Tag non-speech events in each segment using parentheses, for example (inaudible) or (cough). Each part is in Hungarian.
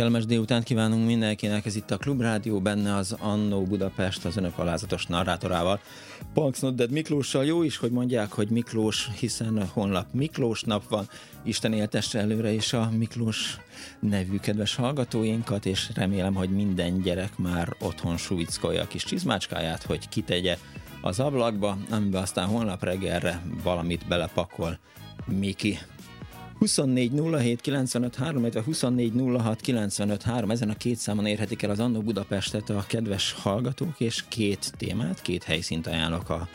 Kellemes délután kívánunk mindenkinek, ez itt a Klubrádió, benne az Annó Budapest az önök alázatos narrátorával. Punks Nodded Miklóssal jó is, hogy mondják, hogy Miklós, hiszen honlap Miklós nap van, Isten éltesse előre is a Miklós nevű kedves hallgatóinkat, és remélem, hogy minden gyerek már otthon suvickolja a kis csizmácskáját, hogy kitegye az ablakba, amiben aztán holnap reggelre valamit belepakol Miki. 24 07 95 3, illetve 24 06 95 3, ezen a két számon érhetik el az Annó Budapestet a kedves hallgatók, és két témát, két helyszínt ajánlok a,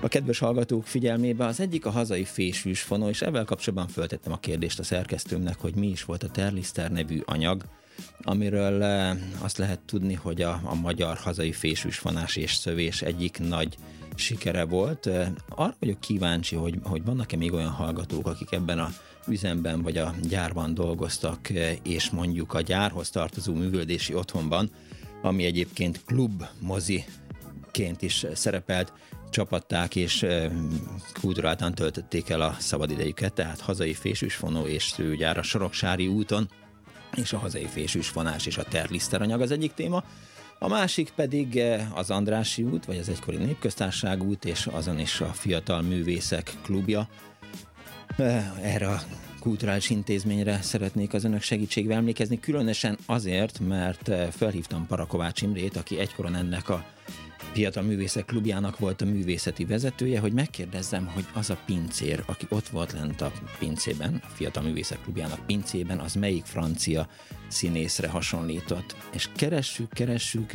a kedves hallgatók figyelmébe. Az egyik a hazai fésűs fonó, és ebben kapcsolatban föltettem a kérdést a szerkesztőmnek, hogy mi is volt a Terlister nevű anyag, amiről eh, azt lehet tudni, hogy a, a magyar hazai fésűsfonás és szövés egyik nagy sikere volt. Eh, arra vagyok kíváncsi, hogy, hogy vannak-e még olyan hallgatók, akik ebben a üzemben vagy a gyárban dolgoztak, eh, és mondjuk a gyárhoz tartozó művöldési otthonban, ami egyébként klub moziként is szerepelt, csapatták és eh, kulturáltan töltötték el a szabadidejüket, tehát hazai fésűsfonó és szőgyár a Soroksári úton, és a hazai fésűsfonás és a terliszter anyag az egyik téma. A másik pedig eh, az Andrási út, vagy az egykori Népköztárság út, és azon is a Fiatal Művészek klubja, erre a kulturális intézményre szeretnék az önök segítségével emlékezni, különösen azért, mert felhívtam Parakovács Imrét, aki egykoron ennek a Fiatal Művészek Klubjának volt a művészeti vezetője, hogy megkérdezzem, hogy az a pincér, aki ott volt lent a pincében, a Fiatal Művészek Klubjának pincében, az melyik francia színészre hasonlított. És keressük, keressük,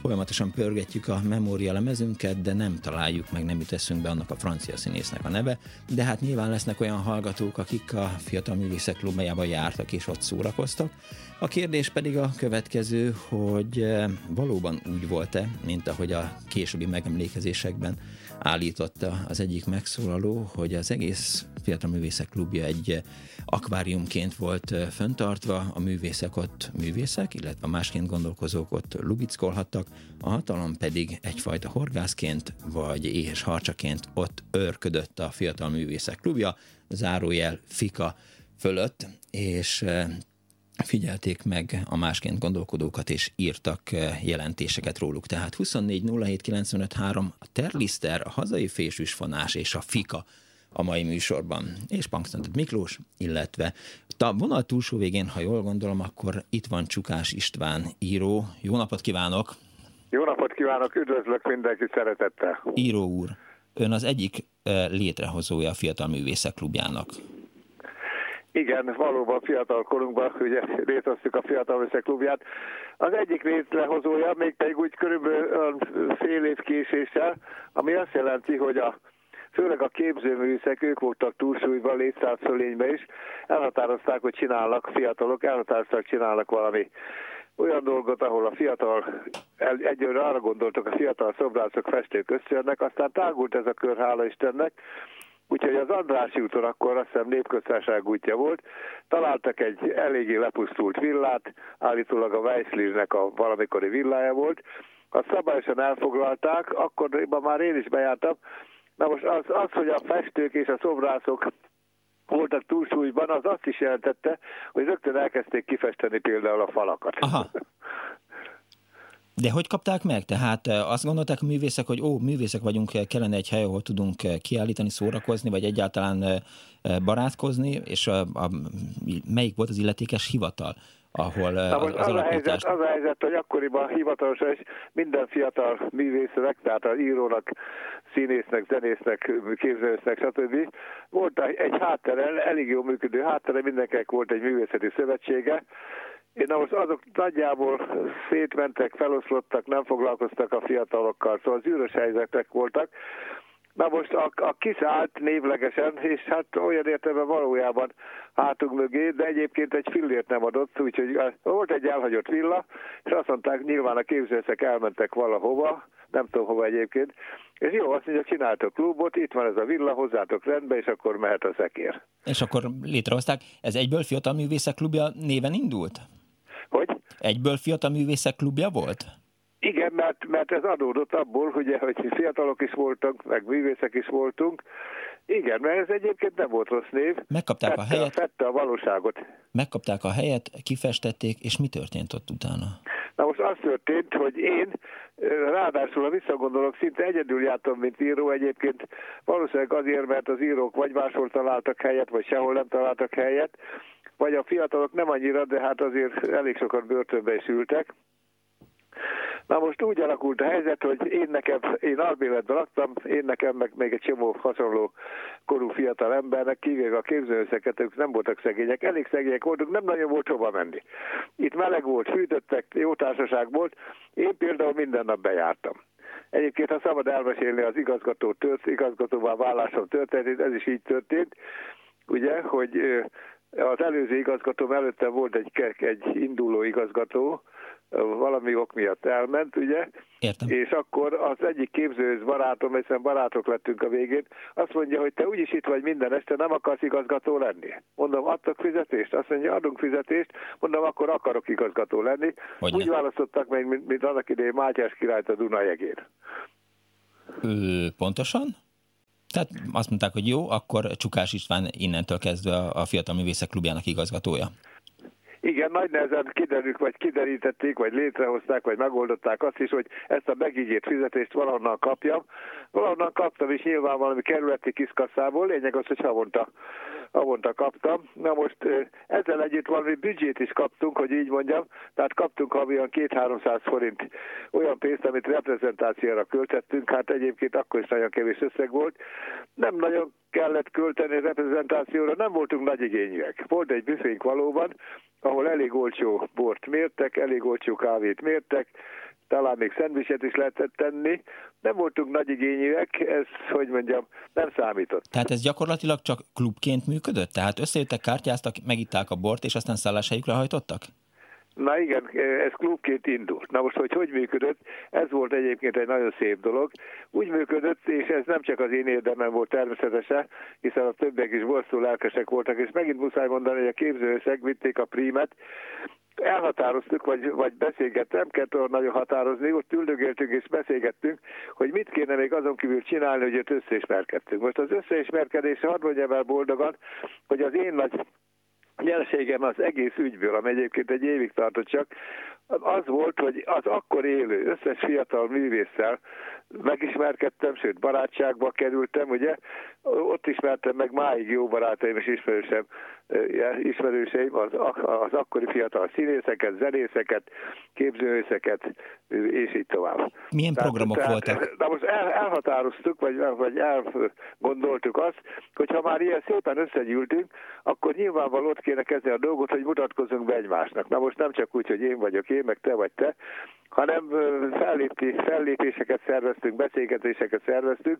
folyamatosan pörgetjük a memória lemezünket, de nem találjuk meg, nem jut eszünkbe annak a francia színésznek a neve, de hát nyilván lesznek olyan hallgatók, akik a Fiatal Művészek Klubjában jártak és ott szórakoztak. A kérdés pedig a következő, hogy eh, valóban úgy volt-e, mint ahogy a későbbi megemlékezésekben állította az egyik megszólaló, hogy az egész Fiatal Művészek Klubja egy eh, akváriumként volt eh, föntartva, a művészek ott művészek, illetve másként gondolkozók ott lubickolhattak, a hatalom pedig egyfajta horgászként vagy éhes harcsaként ott őrködött a Fiatal Művészek Klubja, zárójel Fika fölött, és figyelték meg a másként gondolkodókat, és írtak jelentéseket róluk. Tehát 24 07 95 3, a Terlister, a hazai fésűsfonás és a Fika a mai műsorban. És Pankszantot Miklós, illetve a vonal túlsó végén, ha jól gondolom, akkor itt van Csukás István író. Jó napot kívánok! Jó napot kívánok, üdvözlök mindenkit szeretettel! Író úr, ön az egyik létrehozója a Fiatal Művészek Klubjának. Igen, valóban fiatal korunkban ugye létrehoztuk a Fiatal Művészek Klubját. Az egyik létrehozója, még pedig úgy körülbelül fél év késéssel, ami azt jelenti, hogy a főleg a képzőművészek, ők voltak túlsúlyban, létszámszölényben is, elhatározták, hogy csinálnak, fiatalok elhatározták, csinálnak valami olyan dolgot, ahol a fiatal, egyőre arra gondoltak, a fiatal szobrászok, festők összejönnek, aztán tágult ez a kör, hála Istennek, Úgyhogy az Andrási úton akkor azt hiszem népköztárság útja volt, találtak egy eléggé lepusztult villát, állítólag a Weisslirznek a valamikori villája volt, azt szabályosan elfoglalták, akkor már én is bejártam, Na most az, az, hogy a festők és a szobrászok voltak túlsúlyban, az azt is jelentette, hogy rögtön elkezdték kifesteni például a falakat. Aha. (laughs) De hogy kapták meg? Tehát azt gondolták a művészek, hogy ó, művészek vagyunk, kellene egy hely, ahol tudunk kiállítani, szórakozni, vagy egyáltalán barátkozni, és a, a, melyik volt az illetékes hivatal, ahol Na most az, az, a helyzet, az a helyzet, hogy akkoriban hivatalosan is minden fiatal művésznek, tehát az írónak, színésznek, zenésznek, képzelősznek, stb. Volt egy háttere, elég jó működő háttere, mindenkinek volt egy művészeti szövetsége, én most azok nagyjából szétmentek, feloszlottak, nem foglalkoztak a fiatalokkal, szóval az űrös helyzetek voltak. Na most a, a kiszállt névlegesen, és hát olyan értelme valójában hátunk mögé, de egyébként egy fillért nem adott, úgyhogy volt egy elhagyott villa, és azt mondták, nyilván a képzőszek elmentek valahova, nem tudom hova egyébként, és jó, azt mondja, csináltok klubot, itt van ez a villa, hozzátok rendbe, és akkor mehet a szekér. És akkor létrehozták, ez egyből Fiatal Művészek Klubja néven indult? Hogy? Egyből Fiatal Művészek Klubja volt? Igen, mert, mert ez adódott abból, hogy, hogy fiatalok is voltak, meg művészek is voltunk. Igen, mert ez egyébként nem volt rossz név. Megkapták fette, a helyet. Fette a valóságot. Megkapták a helyet, kifestették, és mi történt ott utána? Na most az történt, hogy én ráadásul, ha visszagondolok, szinte egyedül jártam, mint író egyébként. Valószínűleg azért, mert az írók vagy máshol találtak helyet, vagy sehol nem találtak helyet, vagy a fiatalok nem annyira, de hát azért elég sokan börtönbe is ültek. Na most úgy alakult a helyzet, hogy én nekem, én albéletben laktam, én nekem meg még egy csomó hasonló korú fiatal embernek, kivéve a képzőszeket, ők nem voltak szegények, elég szegények voltunk, nem nagyon volt hova menni. Itt meleg volt, fűtöttek, jó társaság volt, én például minden nap bejártam. Egyébként, ha szabad elmesélni az igazgató tört, igazgatóval vállásom történt, ez is így történt, ugye, hogy az előző igazgatóm előtte volt egy, egy induló igazgató, valami ok miatt elment, ugye? Értem. És akkor az egyik képzőhöz barátom, hiszen barátok lettünk a végén, azt mondja, hogy te úgyis itt vagy minden este, nem akarsz igazgató lenni. Mondom, adtak fizetést? Azt mondja, adunk fizetést. Mondom, akkor akarok igazgató lenni. Hogyne. Úgy választottak meg, mint, mint annak idején Mátyás királyt a Dunajegén. Pontosan? Tehát azt mondták, hogy jó, akkor Csukás István innentől kezdve a Fiatal Művészek Klubjának igazgatója. Igen, nagy nehezen kiderült, vagy kiderítették, vagy létrehozták, vagy megoldották azt is, hogy ezt a megígért fizetést valahonnan kapjam. Valahonnan kaptam is nyilván valami kerületi kiszkasszából, lényeg az, hogy havonta, havonta kaptam. Na most ezzel együtt valami büdzsét is kaptunk, hogy így mondjam, tehát kaptunk havi olyan 2-300 forint olyan pénzt, amit reprezentációra költettünk, hát egyébként akkor is nagyon kevés összeg volt. Nem nagyon kellett költeni reprezentációra, nem voltunk nagy igényűek. Volt egy büfénk valóban, ahol elég olcsó bort mértek, elég olcsó kávét mértek, talán még szendvicset is lehetett tenni. Nem voltunk nagy igényűek, ez, hogy mondjam, nem számított. Tehát ez gyakorlatilag csak klubként működött? Tehát összejöttek, kártyáztak, megitták a bort, és aztán szálláshelyükre hajtottak? Na igen, ez klubként indult. Na most, hogy hogy működött, ez volt egyébként egy nagyon szép dolog. Úgy működött, és ez nem csak az én érdemem volt természetesen, hiszen a többiek is borzasztó lelkesek voltak, és megint muszáj mondani, hogy a képzőösszeg vitték a prímet, elhatároztuk, vagy, vagy beszélgettem, nem kellett olyan nagyon határozni, ott üldögéltünk és beszélgettünk, hogy mit kéne még azon kívül csinálni, hogy ott összeismerkedtünk. Most az összeismerkedés, hadd mondjam el boldogan, hogy az én nagy nyereségem az egész ügyből, ami egyébként egy évig tartott csak, az volt, hogy az akkor élő összes fiatal művésszel megismerkedtem, sőt barátságba kerültem, ugye, ott ismertem meg máig jó barátaim és ismerősem, ismerőseim, az, az akkori fiatal színészeket, zenészeket, képzőművészeket, és így tovább. Milyen tehát, programok tehát, voltak? Na most el, elhatároztuk, vagy, vagy elgondoltuk azt, hogy ha már ilyen szépen összegyűltünk, akkor nyilvánvalóan ott kéne kezdeni a dolgot, hogy mutatkozunk be egymásnak. Na most nem csak úgy, hogy én vagyok én, meg te vagy te, hanem fellépti, fellépéseket szerveztünk, beszélgetéseket szerveztünk.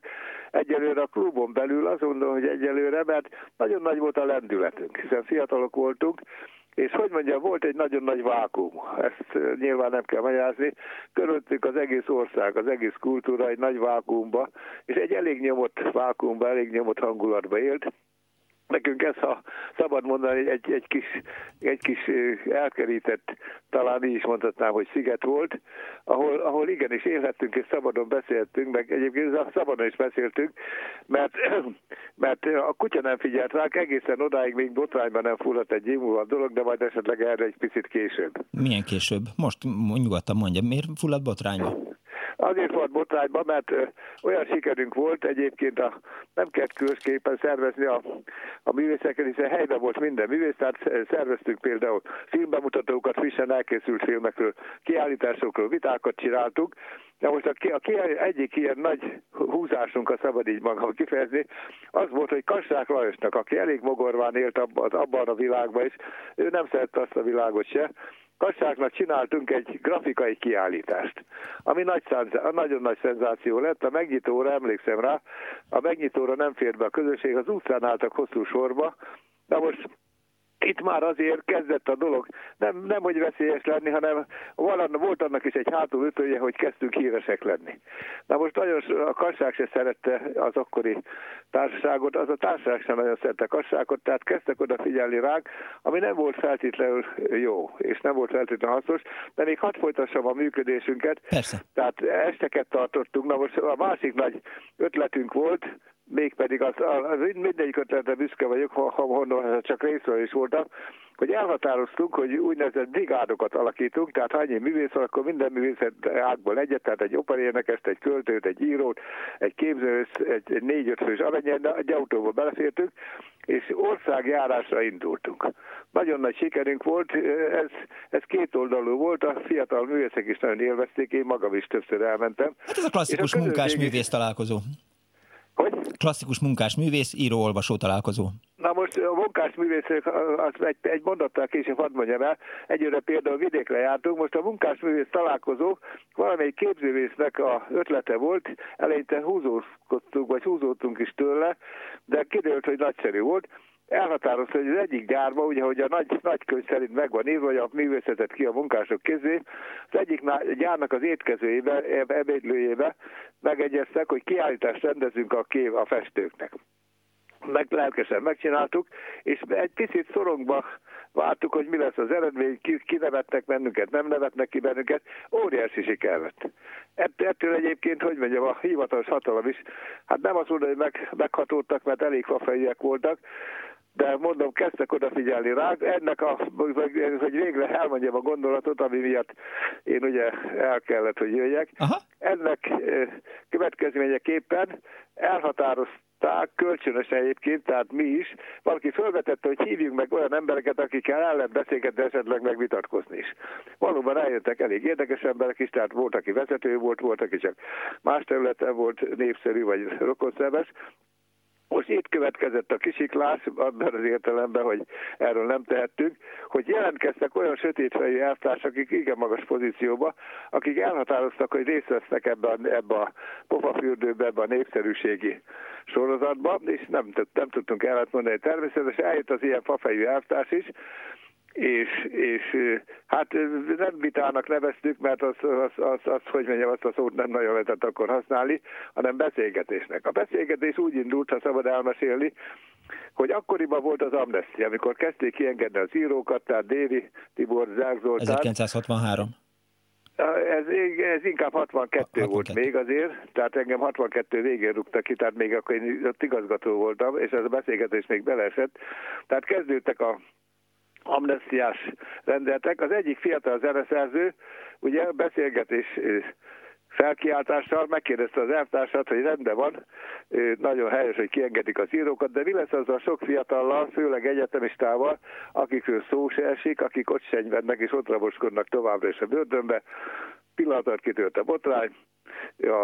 Egyelőre a klubon belül azt mondom, hogy egyelőre, mert nagyon nagy volt a lendületünk, hiszen fiatalok voltunk, és hogy mondja, volt egy nagyon nagy vákum, ezt nyilván nem kell magyarázni, körülöttük az egész ország, az egész kultúra egy nagy vákumba, és egy elég nyomott vákumba, elég nyomott hangulatba élt, Nekünk ez, ha szabad mondani, egy, egy, kis, egy kis elkerített, talán így is mondhatnám, hogy sziget volt, ahol, ahol igenis élhettünk és szabadon beszéltünk, meg egyébként szabadon is beszéltünk, mert, (clears throat) mert a kutya nem figyelt ránk, egészen odáig még botrányban nem fulladt egy év a dolog, de majd esetleg erre egy picit később. Milyen később? Most nyugodtan mondja, miért fulladt botrányba? Azért volt botrányban, mert olyan sikerünk volt egyébként, a, nem kellett különösképpen szervezni a, a művészeket, hiszen helyben volt minden művész, tehát szerveztünk például filmbemutatókat, frissen elkészült filmekről, kiállításokról, vitákat csináltunk, de most a, a, a egyik ilyen nagy húzásunk, a szabad így magam kifejezni, az volt, hogy Kassák Lajosnak, aki elég mogorván élt abban, abban a világban is, ő nem szerette azt a világot se, Kassáknak csináltunk egy grafikai kiállítást, ami nagy nagyon nagy szenzáció lett. A megnyitóra, emlékszem rá, a megnyitóra nem fért be a közösség, az utcán álltak hosszú sorba, de most itt már azért kezdett a dolog, nem, nem hogy veszélyes lenni, hanem valan, volt annak is egy hátulütője, hogy kezdtünk híresek lenni. Na most nagyon a kasság se szerette az akkori társaságot, az a társaság sem nagyon szerette a kasságot, tehát kezdtek oda figyelni ránk, ami nem volt feltétlenül jó, és nem volt feltétlenül hasznos, de még hadd folytassam a működésünket. Persze. Tehát esteket tartottunk, na most a másik nagy ötletünk volt, mégpedig az, az mindegyik ötletre büszke vagyok, ha, ha honnan csak részről is voltam, hogy elhatároztunk, hogy úgynevezett brigádokat alakítunk, tehát ha annyi művész van, akkor minden művészet ágból egyet, tehát egy operénekest, egy költőt, egy írót, egy képzőt, egy, egy négy-öt fős, amennyien egy autóba belefértünk, és országjárásra indultunk. Nagyon nagy sikerünk volt, ez, ez két oldalú volt, a fiatal művészek is nagyon élvezték, én magam is többször elmentem. Hát ez a klasszikus a munkás művész találkozó. Hogy? Klasszikus munkás művész, író-olvasó találkozó. Na most a munkás művészek, az egy, egy mondattal később hadd mondjam el, egyőre például vidékre jártunk, most a munkás művész találkozó valamelyik képzővésznek a ötlete volt, eleinte húzózkodtunk, vagy húzódtunk is tőle, de kiderült, hogy nagyszerű volt, elhatározta, hogy az egyik gyárba, ugye, hogy a nagy, nagy könyv szerint megvan írva, hogy a művészetet ki a munkások kezé, az egyik gyárnak az étkezőjébe, ebédlőjébe megegyeztek, hogy kiállítást rendezünk a, kép, a festőknek. Meg lelkesen megcsináltuk, és egy picit szorongba vártuk, hogy mi lesz az eredmény, ki, ki nevetnek bennünket, nem nevetnek ki bennünket, óriási siker lett. Ettől egyébként, hogy mondjam, a hivatalos hatalom is, hát nem azt mondom, hogy meg, meghatódtak, mert elég fafejűek voltak, de mondom, kezdtek odafigyelni rá. Ennek a, hogy végre elmondjam a gondolatot, ami miatt én ugye el kellett, hogy jöjjek. Aha. Ennek következményeképpen elhatározták, kölcsönösen egyébként, tehát mi is, valaki felvetette, hogy hívjunk meg olyan embereket, akikkel el lehet beszélgetni, esetleg meg vitatkozni is. Valóban eljöttek elég érdekes emberek is, tehát volt, aki vezető volt, volt, aki csak más területen volt népszerű vagy rokonszerves, most itt következett a kisiklás, abban az értelemben, hogy erről nem tehettünk, hogy jelentkeztek olyan sötétfejű elvtársak, akik igen magas pozícióba, akik elhatároztak, hogy részt vesznek ebbe a, ebbe a pofafürdőbe, ebbe a népszerűségi sorozatba, és nem, nem tudtunk mondani. Természetesen eljött az ilyen fafejű elvtárs is, és, és hát nem vitának neveztük, mert az, az, az, az, hogy mondjam, azt a szót nem nagyon lehetett akkor használni, hanem beszélgetésnek. A beszélgetés úgy indult, ha szabad elmesélni, hogy akkoriban volt az amnestia, amikor kezdték kiengedni az írókat, tehát Déri, Tibor, Zák Zoltán. 1963. Ez, ez inkább 62, 62 volt még azért, tehát engem 62 végén rúgtak ki, tehát még akkor én ott igazgató voltam, és ez a beszélgetés még beleesett. Tehát kezdődtek a amnestiás rendeltek. Az egyik fiatal zeneszerző, ugye beszélgetés felkiáltással megkérdezte az elvtársat, hogy rendben van, nagyon helyes, hogy kiengedik az írókat, de mi lesz a sok fiatallal, főleg egyetemistával, akikről szó se esik, akik ott senyvednek és ott raboskodnak továbbra is a bőrdönbe. Pillanatot kitört a botrány,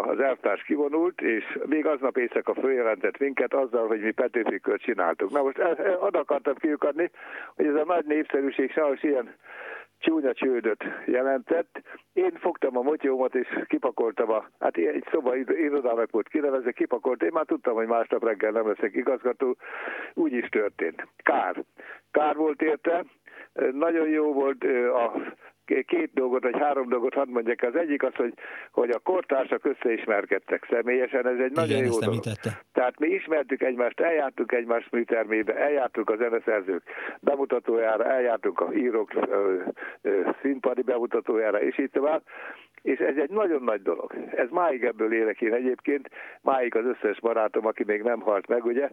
az elvtárs kivonult, és még aznap éjszaka följelentett minket azzal, hogy mi Petőfikről csináltuk. Na most oda akartam kiukadni, hogy ez a nagy népszerűség sajnos ilyen csúnya csődöt jelentett. Én fogtam a motyómat, és kipakoltam a, hát egy szoba irodának volt kinevezve, kipakolt, én már tudtam, hogy másnap reggel nem leszek igazgató, úgy is történt. Kár. Kár volt érte, nagyon jó volt a két dolgot, vagy három dolgot hadd mondjak. Az egyik az, hogy, hogy a kortársak összeismerkedtek személyesen, ez egy Igen, nagyon jó dolog. Tehát mi ismertük egymást, eljártunk egymás műtermébe, eljártunk a zeneszerzők bemutatójára, eljártunk a írók színpadi bemutatójára, és így tovább. És ez egy nagyon nagy dolog. Ez máig ebből élek én egyébként, máig az összes barátom, aki még nem halt meg, ugye,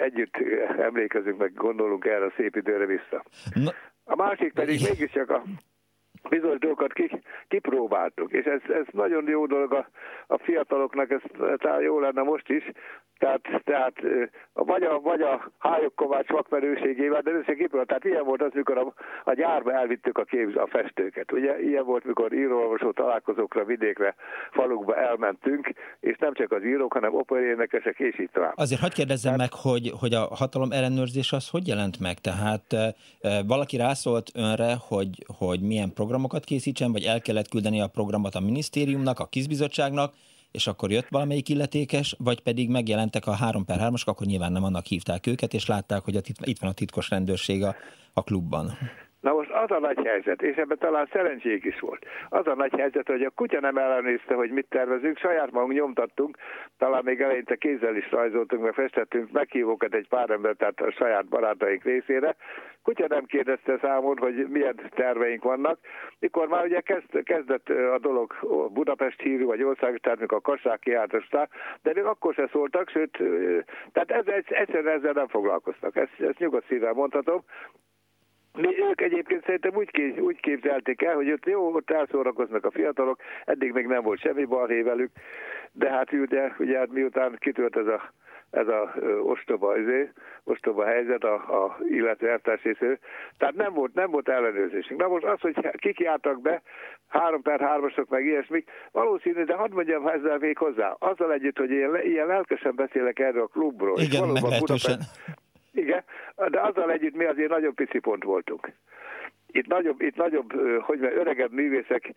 együtt emlékezünk meg, gondolunk erre a szép időre vissza. A másik pedig mégiscsak a bizonyos dolgokat kipróbáltuk, és ez, ez nagyon jó dolog a, a fiataloknak, ez talán jó lenne most is, tehát, tehát vagy a, vagy a Hályok Kovács vakmerőségével, de összeképül, tehát ilyen volt az, mikor a, a gyárba elvittük a, képz, a festőket. Ugye ilyen volt, mikor írólvasó találkozókra, vidékre, falukba elmentünk, és nem csak az írók, hanem operénekesek, és így tovább. Azért hagyd kérdezzem tehát, meg, hogy, hogy a hatalom ellenőrzés az hogy jelent meg? Tehát valaki rászólt önre, hogy, hogy milyen programokat készítsen, vagy el kellett küldeni a programot a minisztériumnak, a kizbizottságnak, és akkor jött valamelyik illetékes, vagy pedig megjelentek a 3 per 3 akkor nyilván nem annak hívták őket, és látták, hogy itt van a titkos rendőrség a, a klubban. Az a nagy helyzet, és ebben talán szerencsék is volt, az a nagy helyzet, hogy a kutya nem ellenőrizte, hogy mit tervezünk, saját magunk nyomtattunk, talán még eleinte kézzel is rajzoltunk, meg festettünk meghívókat egy pár ember, tehát a saját barátaink részére. Kutya nem kérdezte számon, hogy milyen terveink vannak. Mikor már ugye kezd, kezdett a dolog Budapest hírű, vagy országos, tehát mikor a kassák kiáltozták, de még akkor se szóltak, sőt, tehát ez, egyszerűen ezzel nem foglalkoztak. Ezt, ezt nyugodt szívvel mondhatom. Mi ők egyébként szerintem úgy, úgy képzelték el, hogy ott jó, ott elszórakoznak a fiatalok, eddig még nem volt semmi balhé velük, de hát ugye, ugye hát miután kitört ez a, ez a ö, ostoba, izé, ostoba helyzet a, a illető eltárs részéről. Tehát nem volt, nem volt ellenőrzésünk. Na most az, hogy kik jártak be, három per hármasok meg ilyesmik, valószínű, de hadd mondjam ezzel még hozzá, azzal együtt, hogy én ilyen lelkesen beszélek erről a klubról. Igen, és meglehetősen. Igen, de azzal együtt mi azért nagyon pici pont voltunk. Itt nagyobb, itt nagyobb hogy mondjam, öregebb művészek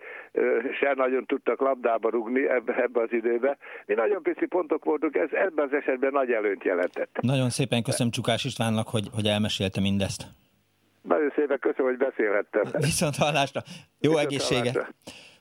sem nagyon tudtak labdába rugni ebbe, ebbe az időbe. Mi nagyon pici pontok voltunk, ez ebben az esetben nagy előnyt jelentett. Nagyon szépen köszönöm Csukás Istvánnak, hogy, hogy elmesélte mindezt. Nagyon szépen köszönöm, hogy beszélhettem. Viszont hallásra. Jó Viszont egészséget. Hallásra.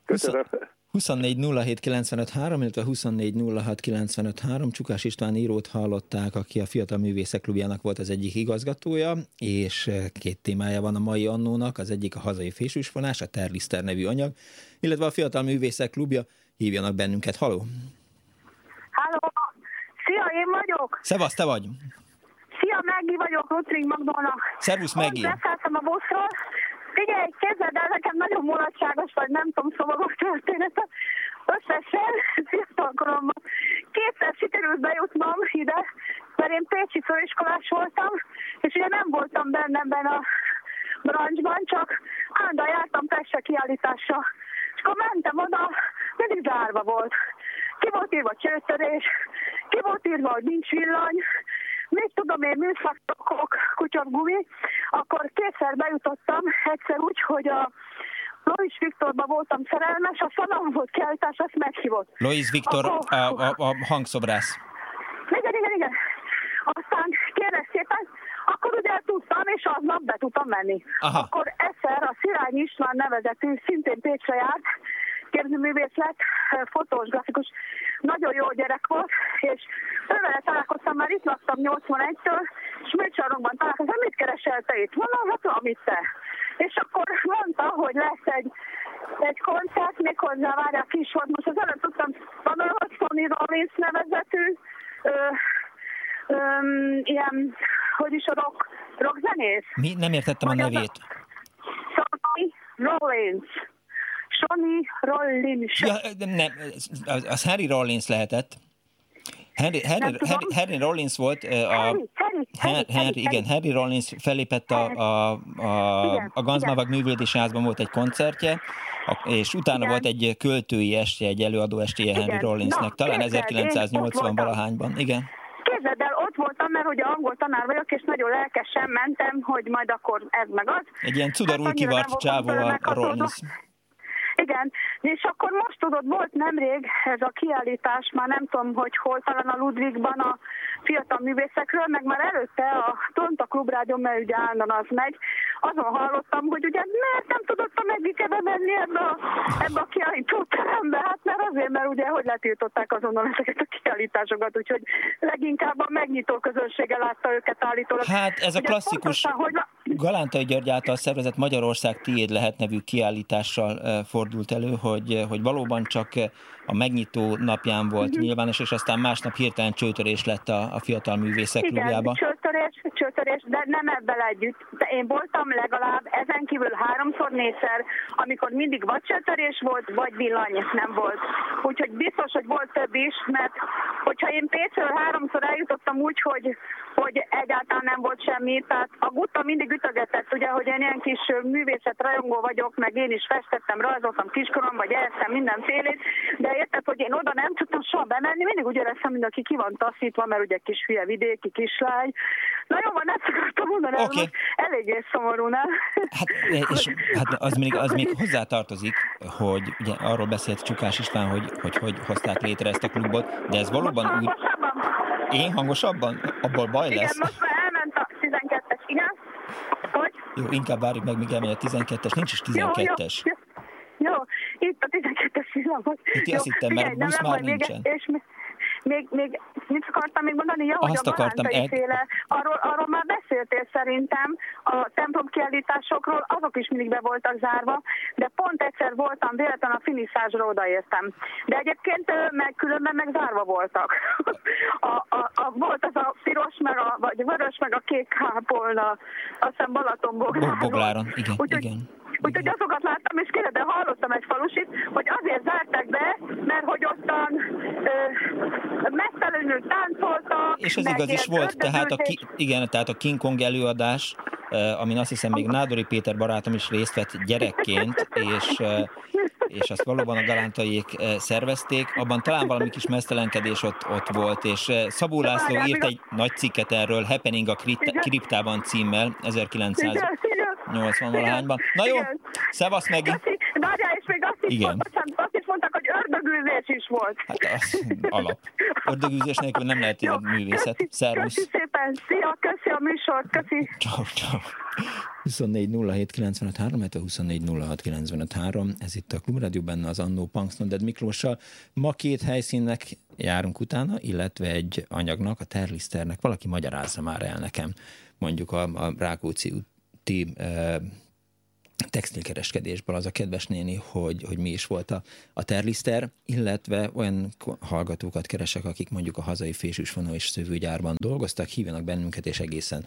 Köszönöm. 24 07 95 3, illetve 24 06 95 3. Csukás István írót hallották, aki a Fiatal Művészek Klubjának volt az egyik igazgatója, és két témája van a mai annónak, az egyik a hazai fésűsfonás, a Terliszter nevű anyag, illetve a Fiatal Művészek Klubja, hívjanak bennünket. Haló! Halló! Szia, én vagyok! Szevasz, te vagy! Szia, Meggi vagyok, Rotring Magdolnak. Szervusz, Meggi! Beszálltam a buszról, Figyelj, kezded el, nekem nagyon mulatságos, vagy nem tudom, szomorú történet. Összesen fiatalkoromban kétszer sikerült bejutnom ide, mert én Pécsi főiskolás voltam, és ugye nem voltam benne ebben a brancsban, csak állandóan jártam Pesse kiállításra. És akkor mentem oda, mindig zárva volt. Ki volt írva csőtörés, ki volt írva, hogy nincs villany, mit tudom én, műszakok, kutyagumi, akkor kétszer bejutottam, egyszer úgy, hogy a Lois Viktorba voltam szerelmes, a szavam volt kiállítás, azt meghívott. Lois Viktor, akkor, a, a, a hangszobrász. Igen, igen, igen. Aztán kérlek szépen, akkor ugye tudtam, és aznap be tudtam menni. Aha. Akkor egyszer a Szilány István nevezetű, szintén Pécsre járt, képzőművész lett, fotós, grafikus, nagyon jó gyerek volt, és ővele találkoztam, már itt laktam 81-től, és műcsarnokban találkoztam, mit keresel te itt? Mondom, hát amit te. És akkor mondta, hogy lesz egy, egy koncert, méghozzá várják kis volt. Most az előtt tudtam tanulni, hogy Tony Rollins nevezetű, ö, ö, ilyen, hogy is a rock, rock zenész. Mi? Nem értettem a nevét. Tony Rollins. Sonny Rollins. Ja, nem, az Harry Rollins lehetett. Henry, Henry, Henry, Henry Rollins volt a... Harry, Harry, Harry, Harry, igen, Harry Rollins felépett a, a, a, a Ganzmavag művődési házban volt egy koncertje, és utána igen. volt egy költői estje, egy előadó estje Henry Rollinsnek, talán 1980 valahányban, igen. Képzeld el, ott voltam, mert ugye angol tanár vagyok, és nagyon lelkesen mentem, hogy majd akkor ez meg az. Egy ilyen cudarul hát kivart csávó a, a Rollins. Igen, és akkor most tudod, volt nemrég ez a kiállítás, már nem tudom, hogy hol, talán a Ludwigban a fiatal művészekről, meg már előtte a Tonta Klubrádion, mert ugye állandóan az megy, azon hallottam, hogy ugye miért nem tudott a Megike menni ebbe a, ebbe a kiállító terembe, hát mert azért, mert ugye hogy letiltották azonnal ezeket a kiállításokat, úgyhogy leginkább a megnyitó közönsége látta őket állítólag. Hát ez a ugye klasszikus hogy... Galántai György által szervezett Magyarország tiéd lehet nevű kiállítással fordult elő, hogy, hogy valóban csak a megnyitó napján volt uh-huh. nyilvános, és aztán másnap hirtelen csőtörés lett a, a fiatal művészek Igen, klubjába. Csőtörés, csőtörés de nem ebben együtt. De én voltam legalább ezen kívül háromszor, négyszer, amikor mindig vacsoratörés volt, vagy villany nem volt. Úgyhogy biztos, hogy volt több is, mert hogyha én Pécsről háromszor eljutottam úgy, hogy, hogy egyáltalán nem volt semmi, tehát a gutta mindig ütögetett, ugye, hogy én ilyen kis művészet rajongó vagyok, meg én is festettem, rajzoltam kiskorom, vagy elszem mindenfélét, de érted, hogy én oda nem tudtam soha bemenni, mindig úgy éreztem, mint aki ki van taszítva, mert ugye kis hülye vidéki kislány. Na jó, van, ezt akartam mondani, okay. most eléggé szomorú, nem? Hát, és hát az még, az még hozzá tartozik, hogy ugye arról beszélt Csukás István, hogy, hogy hogy hozták létre ezt a klubot, de ez valóban úgy... Hangosabban? Én hangosabban? Abból baj lesz? Igen, most már elment a 12-es, igen. Hogy? Jó, inkább várjuk meg, míg elmegy a 12-es, nincs is 12-es. Jó, jó, 12-es villamos. Itt azt hittem, mert busz már nincsen. És, még, még mit akartam még mondani? Ja, Azt hogy a akartam, egy... féle, arról, arról már beszéltél szerintem, a templom kiállításokról, azok is mindig be voltak zárva, de pont egyszer voltam, véletlen a finiszázsra odaértem. De egyébként meg különben meg zárva voltak. (laughs) a, a, a, volt az a piros, meg a, vagy vörös, meg a kék kápolna, azt hiszem Balatonbogláron. Bogláron, igen, Úgyhogy, igen. Úgyhogy azokat láttam, és kérde, hallottam egy falusit, hogy azért zárták be, mert hogy ottan megfelelően táncoltak. És ez igaz is volt, tehát a, ki, igen, tehát a King Kong előadás, amin azt hiszem még Nádori Péter barátom is részt vett gyerekként, és és azt valóban a galántaiék szervezték, abban talán valami kis mesztelenkedés ott, ott volt, és Szabó László írt egy nagy cikket erről, Happening a kriptában címmel 1980 valahányban. Na jó, szevasz meg! Várjál, és még azt is, Igen. Mond, bocsánat, azt is mondtak, hogy ördögűzés is volt. Hát az alap. Ördögűzés nélkül nem lehet ilyen művészet. Szervusz. Köszi szépen. Szia, köszi a műsort. Köszi. Ciao, ciao. 24 07 95 3, 24 06 95 3. Ez itt a Klubrádió, benne az Annó Punksnoded Miklóssal. Ma két helyszínnek járunk utána, illetve egy anyagnak, a Terliszternek. Valaki magyarázza már el nekem, mondjuk a, a Rákóczi úti e, textilkereskedésből az a kedves néni, hogy, hogy mi is volt a, a terliszter, illetve olyan hallgatókat keresek, akik mondjuk a hazai fésűsvonó és szövőgyárban dolgoztak, hívjanak bennünket, és egészen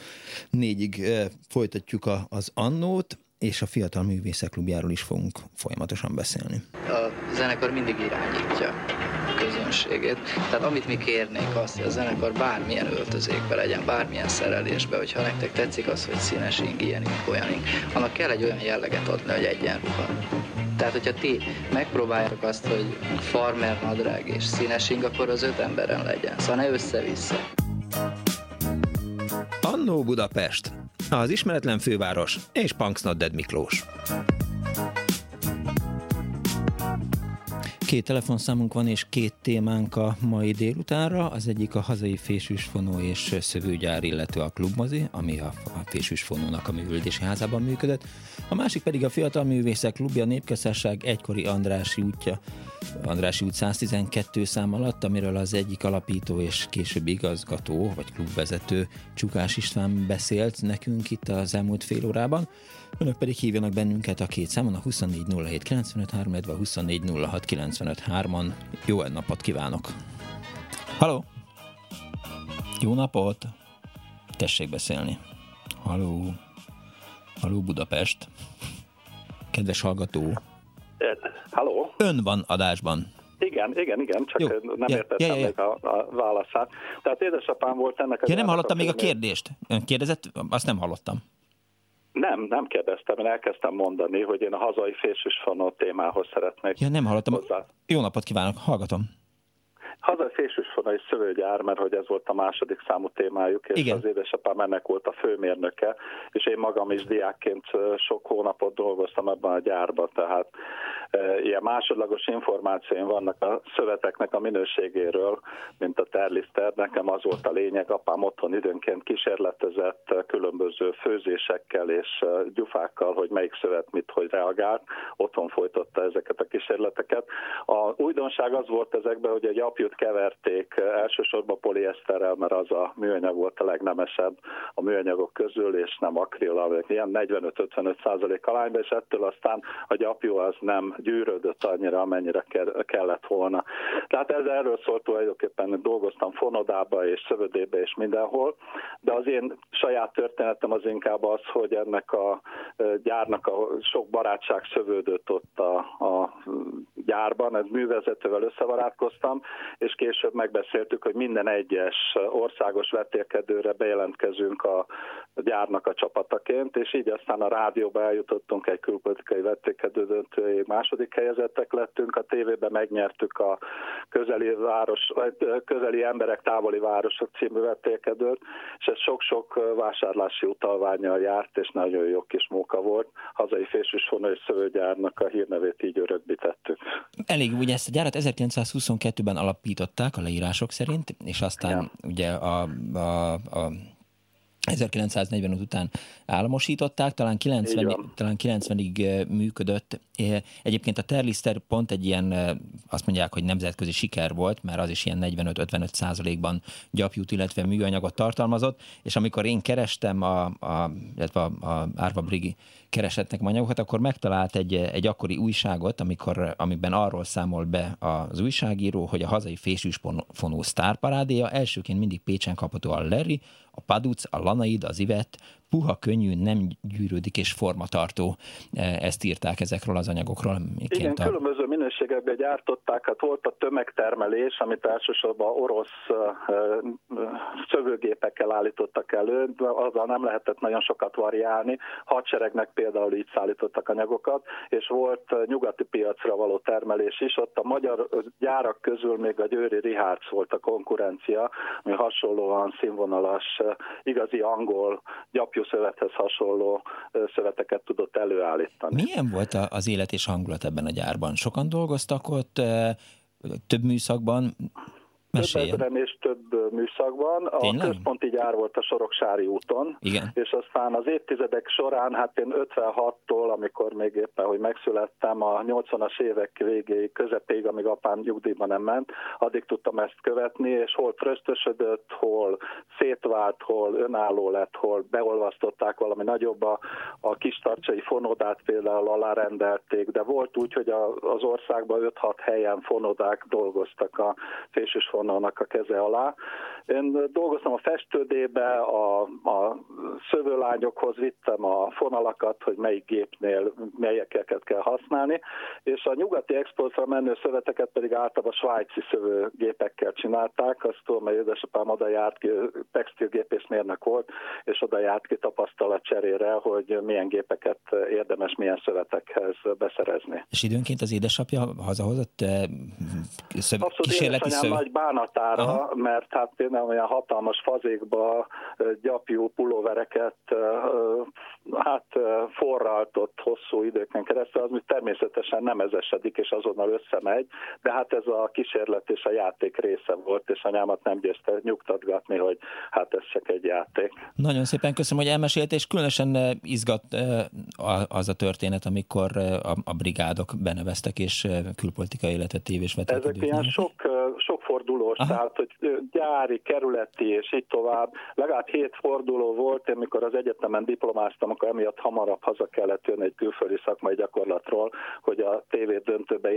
négyig e, folytatjuk a, az annót, és a Fiatal Művészek Klubjáról is fogunk folyamatosan beszélni. A zenekar mindig irányítja közönségét. Tehát amit mi kérnénk azt, hogy a zenekar bármilyen öltözékbe legyen, bármilyen szerelésbe, hogyha nektek tetszik az, hogy színes ing, ilyen ing, olyan annak kell egy olyan jelleget adni, hogy egyenruha. Tehát, hogyha ti megpróbáljátok azt, hogy farmer nadrág és színes ing, akkor az öt emberen legyen. Szóval ne össze-vissza. Annó Budapest, az ismeretlen főváros és Punksnodded Miklós. Két telefonszámunk van, és két témánk a mai délutánra. Az egyik a hazai fésűsfonó és szövőgyár, illetve a klubmozi, ami a, fésűsfonónak a művöldési házában működött. A másik pedig a Fiatal Művészek Klubja Népköztársaság egykori Andrási útja, Andrási út 112 szám alatt, amiről az egyik alapító és később igazgató, vagy klubvezető Csukás István beszélt nekünk itt az elmúlt fél órában. Önök pedig hívjanak bennünket a két számon, a 2407953, illetve a 2406953-on. Jó napot kívánok! Halló! Jó napot! Tessék beszélni. Halló! Halló Budapest! Kedves hallgató! Halló! Ön van adásban. Igen, igen, igen, csak Jó. nem ja, értettem ja, ja, ja. még a, a válaszát. Tehát édesapám volt ennek a... Ja, nem hallottam még a kérdést. Ön kérdezett? Azt nem hallottam. Nem, nem kérdeztem, én elkezdtem mondani, hogy én a hazai fésűsfonó témához szeretnék Ja, nem hallottam. Hozzá. Jó napot kívánok, hallgatom. Hazai fésűsfonai szövőgyár, mert hogy ez volt a második számú témájuk, és Igen. az édesapám ennek volt a főmérnöke, és én magam is diákként sok hónapot dolgoztam ebben a gyárban, tehát ilyen másodlagos információim vannak a szöveteknek a minőségéről, mint a terliszter. Nekem az volt a lényeg, apám otthon időnként kísérletezett különböző főzésekkel és gyufákkal, hogy melyik szövet mit, hogy reagált. Otthon folytatta ezeket a kísérleteket. A újdonság az volt ezekben, hogy egy apja gyapjút keverték elsősorban polieszterrel, mert az a műanyag volt a legnemesebb a műanyagok közül, és nem akril, amelyek ilyen 45-55 százalék alányba, és ettől aztán a gyapjú az nem gyűrődött annyira, amennyire kellett volna. Tehát ez erről szólt tulajdonképpen, dolgoztam fonodába és szövödébe és mindenhol, de az én saját történetem az inkább az, hogy ennek a gyárnak a sok barátság szövődött ott a, a gyárban, ez művezetővel összevarátkoztam, és később megbeszéltük, hogy minden egyes országos vetélkedőre bejelentkezünk a gyárnak a csapataként, és így aztán a rádióba eljutottunk egy külpolitikai vetélkedő döntői második helyezettek lettünk, a tévében megnyertük a közeli, város, közeli emberek távoli városok című vetélkedőt, és ez sok-sok vásárlási utalványjal járt, és nagyon jó kis móka volt. Hazai fésűsfonó és szövőgyárnak a hírnevét így örökbítettük. Elég, ugye ezt a gyárat 1922-ben alapították a leírások szerint, és aztán ja. ugye a, a, a 1945 után államosították, talán 90, talán 90-ig működött. Egyébként a Terlister pont egy ilyen, azt mondják, hogy nemzetközi siker volt, mert az is ilyen 45-55 százalékban gyapjút, illetve műanyagot tartalmazott, és amikor én kerestem, a, a, illetve a, a Árva Brigi keresett nekem anyagokat, akkor megtalált egy, egy akkori újságot, amikor, amiben arról számol be az újságíró, hogy a hazai fésűsfonó sztárparádéja elsőként mindig Pécsen kapható a Larry, a Paduc, a Lanaid, az Ivet, puha, könnyű, nem gyűrődik és formatartó. E, ezt írták ezekről az anyagokról. Igen, a... különböző minőségekben gyártották, hát volt a tömegtermelés, amit elsősorban orosz szövőgépekkel állítottak elő, azzal nem lehetett nagyon sokat variálni. Hadseregnek például így szállítottak anyagokat, és volt nyugati piacra való termelés is. Ott a magyar gyárak közül még a Győri Rihárc volt a konkurencia, ami hasonlóan színvonalas, igazi angol gyapjú szövethez hasonló szöveteket tudott előállítani. Milyen volt az élet és hangulat ebben a gyárban? Sokan dolgoztak ott, több műszakban? Meséljen. Több és több műszakban. A Tényleg? központi gyár volt a Soroksári úton, Igen. és aztán az évtizedek során, hát én 56-tól, amikor még éppen, hogy megszülettem, a 80-as évek végéig, közepéig, amíg apám nyugdíjban nem ment, addig tudtam ezt követni, és hol trösztösödött, hol szétvált, hol önálló lett, hol beolvasztották valami nagyobb, a, a kistarcsai fonodát például alárendelték, de volt úgy, hogy a, az országban 5-6 helyen fonodák dolgoztak a fésős vonalnak a keze alá. Én dolgoztam a festődébe, a, a szövőlányokhoz vittem a fonalakat, hogy melyik gépnél melyeket kell használni, és a nyugati exportra menő szöveteket pedig általában svájci szövőgépekkel csinálták. Azt tudom, mert édesapám oda járt ki, textilgépészmérnök volt, és oda járt ki tapasztalat cserére, hogy milyen gépeket érdemes milyen szövetekhez beszerezni. És időnként az édesapja hazahozott eh, szöv... kísérleti szöv... nagy bánatára, Aha. mert hát nem olyan hatalmas fazékba gyapjú pulóvereket hát forraltott hosszú időken keresztül, az természetesen nem ezesedik, és azonnal összemegy, de hát ez a kísérlet és a játék része volt, és anyámat nem győzte nyugtatgatni, hogy hát ez csak egy játék. Nagyon szépen köszönöm, hogy elmesélt, és különösen izgat az a történet, amikor a brigádok beneveztek, és külpolitikai, illetve tévés Ezek ilyen sok fordulós, Aha. tehát hogy gyári, kerületi és így tovább. Legalább hét forduló volt, amikor az egyetemen diplomáztam, akkor emiatt hamarabb haza kellett jönni egy külföldi szakmai gyakorlatról, hogy a TV döntőbe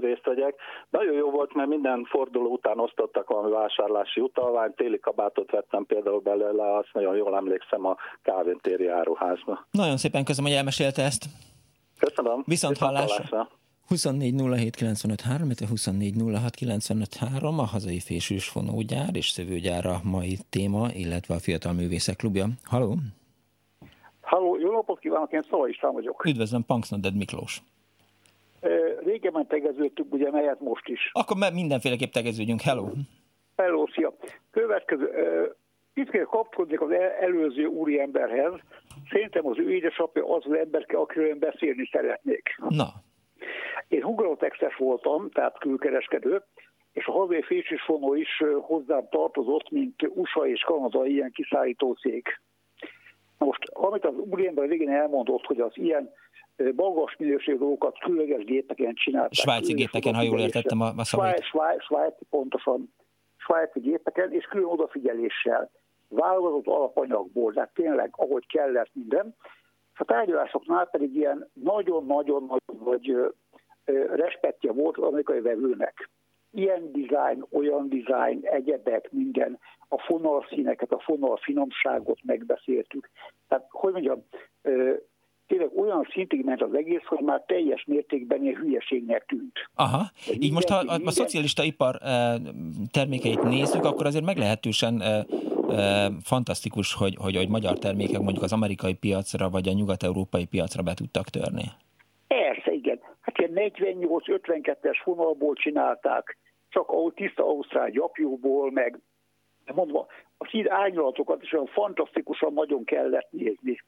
részt vegyek. Nagyon jó volt, mert minden forduló után osztottak valami vásárlási utalvány, téli kabátot vettem például belőle, azt nagyon jól emlékszem a kávéntéri áruházba. Nagyon szépen köszönöm, hogy elmesélte ezt. Köszönöm. Viszont, Viszont hallásra. hallásra. 24 a hazai fésűs fonógyár és szövőgyár a mai téma, illetve a Fiatal Művészek Klubja. Haló! Halló, jó napot kívánok, én Szala István vagyok. Üdvözlöm, Punksnoded Miklós. Régebben tegeződtük, ugye melyet most is. Akkor mindenféleképp tegeződjünk, hello! Hello, szia! Következő, itt kell kapcsolódni az előző úriemberhez. Szerintem az ő édesapja az az ember, akiről én beszélni szeretnék. Na. Én hungarotexes voltam, tehát külkereskedő, és a hazai fésűsfonó is hozzám tartozott, mint USA és Kanada ilyen kiszállító cég. Most, amit az úriember végén elmondott, hogy az ilyen magas minőségű dolgokat különleges gépeken csinálták. Svájci gépeken, ha jól értettem a, a szavait. Svájci, svájci, pontosan. Svájci gépeken, és külön odafigyeléssel. Válogatott alapanyagból, de tényleg, ahogy kellett minden. A tárgyalásoknál pedig ilyen nagyon-nagyon-nagyon nagy respektje volt az amerikai vevőnek. Ilyen dizájn, olyan dizájn, egyebek, minden, a fonalszíneket, a fonal finomságot megbeszéltük. Tehát, hogy mondjam, tényleg olyan szintig ment az egész, hogy már teljes mértékben ilyen hülyeségnek tűnt. Aha, így minden, most ha a, a szocialista ipar termékeit nézzük, akkor azért meglehetősen fantasztikus, hogy, hogy, hogy magyar termékek mondjuk az amerikai piacra vagy a nyugat-európai piacra be tudtak törni. Persze, igen. Hát ilyen 48-52-es vonalból csinálták, csak a tiszta ausztrál gyapjúból, meg mondva, a híd árnyalatokat is olyan fantasztikusan nagyon kellett nézni.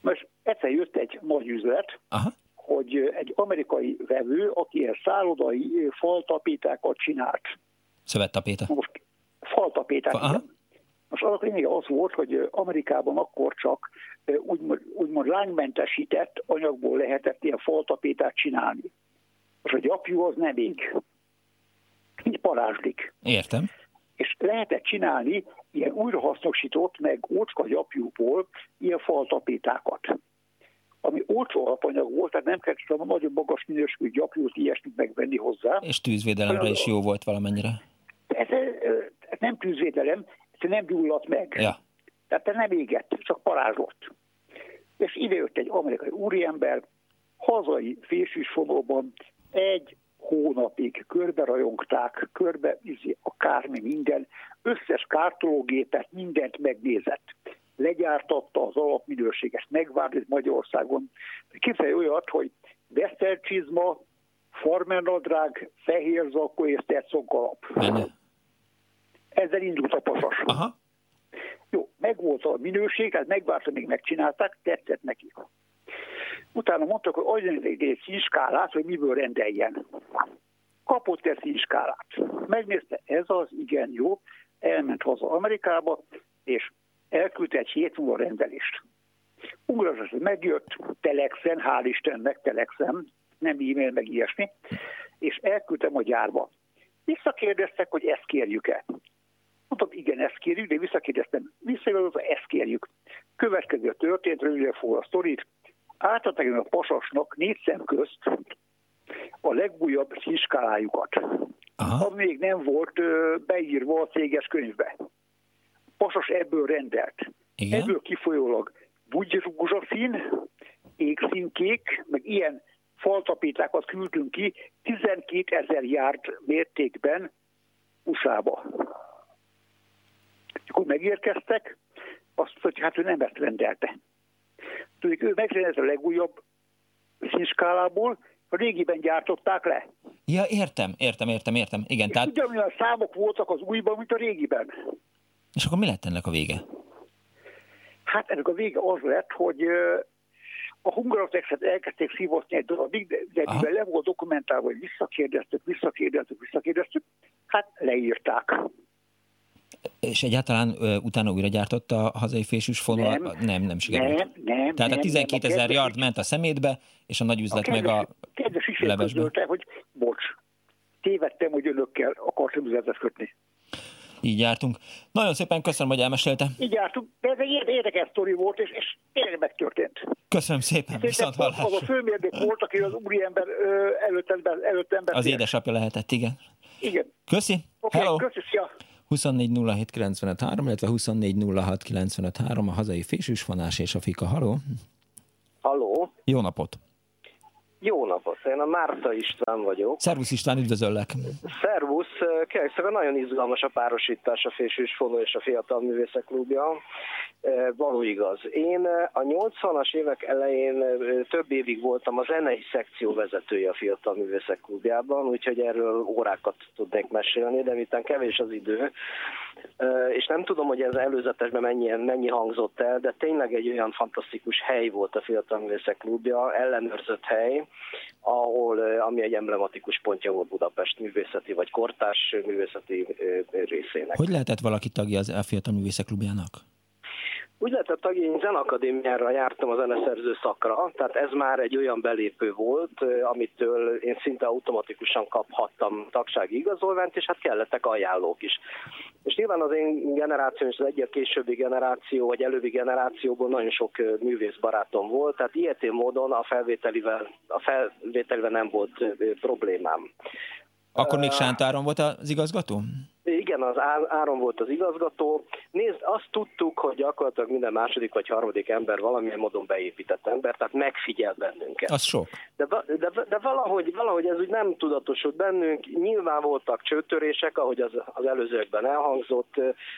Most egyszer jött egy nagy üzlet, Aha. hogy egy amerikai vevő, aki ilyen szállodai faltapétákat csinált. Szövettapéta. Most faltapéták. Fa, most az lényeg az volt, hogy Amerikában akkor csak úgymond, úgymond lánymentesített anyagból lehetett ilyen faltapétát csinálni. Most a gyapjú az nem ég. Így parázslik. Értem. És lehetett csinálni ilyen újrahasznosított, meg ócska gyapjúból ilyen faltapétákat ami olcsó alapanyag volt, tehát nem kellett a nagyon magas minőségű gyapjút, ilyesmit megvenni hozzá. És tűzvédelemre is jó volt valamennyire. Ez nem tűzvédelem, ez nem gyulladt meg. Ja. Tehát nem égett, csak parázslott. És idejött egy amerikai úriember, hazai fésűsfonóban egy hónapig körbe rajongták, körbe izi, akármi minden, összes kártológépet, mindent megnézett. Legyártatta az alapminőséget, megvárt Magyarországon. Kifejező olyat, hogy vesztercsizma, farmernadrág, fehér zakó és tetszonkalap. Ezzel indult a pasas. Aha. Jó, megvolt a minőség, hát megvárta, még megcsinálták, tetszett neki. Utána mondtak, hogy adjon egy színskálát, hogy miből rendeljen. Kapott egy színskálát. Megnézte, ez az, igen, jó, elment haza Amerikába, és elküldte egy hét múlva rendelést. Ungras megjött, telexen, hál' Istennek telexen, nem e-mail, meg ilyesmi, és elküldtem a gyárba. Visszakérdeztek, hogy ezt kérjük-e. Mondtam, igen, ezt kérjük, de visszakérdeztem, visszakérdeztem, ezt kérjük. Következő történt, röviden fog a sztorit, átadták a pasasnak négy szem közt a legújabb színskálájukat. Az még nem volt beírva a céges könyvbe. Pasas ebből rendelt. Igen? Ebből kifolyólag bugyrózsaszín, égszínkék, meg ilyen faltapétákat küldtünk ki 12 ezer járt mértékben USA-ba. Akkor megérkeztek, azt mondta, hogy hát ő nem ezt rendelte. Tudjuk, ő megrendelte a legújabb színskálából, a régiben gyártották le. Ja, értem, értem, értem, értem. Igen, És tehát... ugyanolyan számok voltak az újban, mint a régiben. És akkor mi lett ennek a vége? Hát ennek a vége az lett, hogy a hungarotexet elkezdték szívotni egy darabig, de, de mivel le volt dokumentálva, hogy visszakérdeztük, visszakérdeztük, visszakérdeztük, hát leírták. És egyáltalán ö, utána újra gyártotta a hazai fésűs fonal? Nem, nem, nem sikerült. Nem, nem, Tehát nem, a 12 ezer yard ment a szemétbe, és a nagy üzlet meg a kedves levesbe. Közölte, hogy bocs, tévedtem, hogy önökkel akartam üzletet kötni. Így jártunk. Nagyon szépen köszönöm, hogy elmesélte. Így jártunk, de ez egy érdekes sztori volt, és, és tényleg megtörtént. Köszönöm szépen, viszont hallásra. Az a főmérnök volt, aki az úriember előtt, előtt ember. Az édesapja lehetett, igen. Igen. Köszi. Okay, Hello. Köszi, szia. 24 illetve 24 a hazai fésűsfonás és a fika. Haló? Haló? Jó napot! Jó napot, én a Márta István vagyok. Szervusz István, üdvözöllek! Szervusz, kérlek nagyon izgalmas a párosítás a Fésűs Fonó és a Fiatal Művészek Klubja. Való igaz. Én a 80-as évek elején több évig voltam a zenei szekció vezetője a Fiatal Művészek Klubjában, úgyhogy erről órákat tudnék mesélni, de miután kevés az idő, és nem tudom, hogy ez előzetesben mennyi, mennyi hangzott el, de tényleg egy olyan fantasztikus hely volt a Fiatal Művészek Klubja, ellenőrzött hely, ahol, ami egy emblematikus pontja volt Budapest művészeti vagy kortárs művészeti részének. Hogy lehetett valaki tagja az a Fiatal Művészek Klubjának? Úgy lehetett tag, én zenakadémiára jártam a zeneszerző szakra, tehát ez már egy olyan belépő volt, amitől én szinte automatikusan kaphattam tagsági igazolványt, és hát kellettek ajánlók is. És nyilván az én generáció és az egyik későbbi generáció, vagy előbbi generációból nagyon sok művész barátom volt, tehát ilyetén módon a felvételivel, a felvételivel nem volt problémám. Akkor még Sántáron volt az igazgató? Igen, az Áron volt az igazgató. Nézd, azt tudtuk, hogy gyakorlatilag minden második vagy harmadik ember valamilyen módon beépített ember, tehát megfigyel bennünket. Az sok. De, de, de valahogy, valahogy ez úgy nem tudatosult bennünk. Nyilván voltak csőtörések, ahogy az, az előzőkben elhangzott,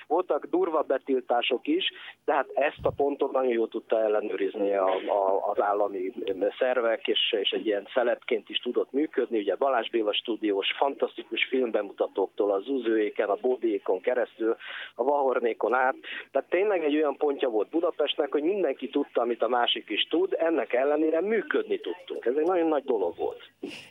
voltak durva betiltások is, de hát ezt a pontot nagyon jól tudta ellenőrizni a, a, az állami szervek, és, és egy ilyen szeletként is tudott működni. Ugye Balázs Béla stúdiós, fantasztikus filmbemutatóktól az környéken, a Bódiékon keresztül, a Vahornékon át. Tehát tényleg egy olyan pontja volt Budapestnek, hogy mindenki tudta, amit a másik is tud, ennek ellenére működni tudtunk. Ez egy nagyon nagy dolog volt.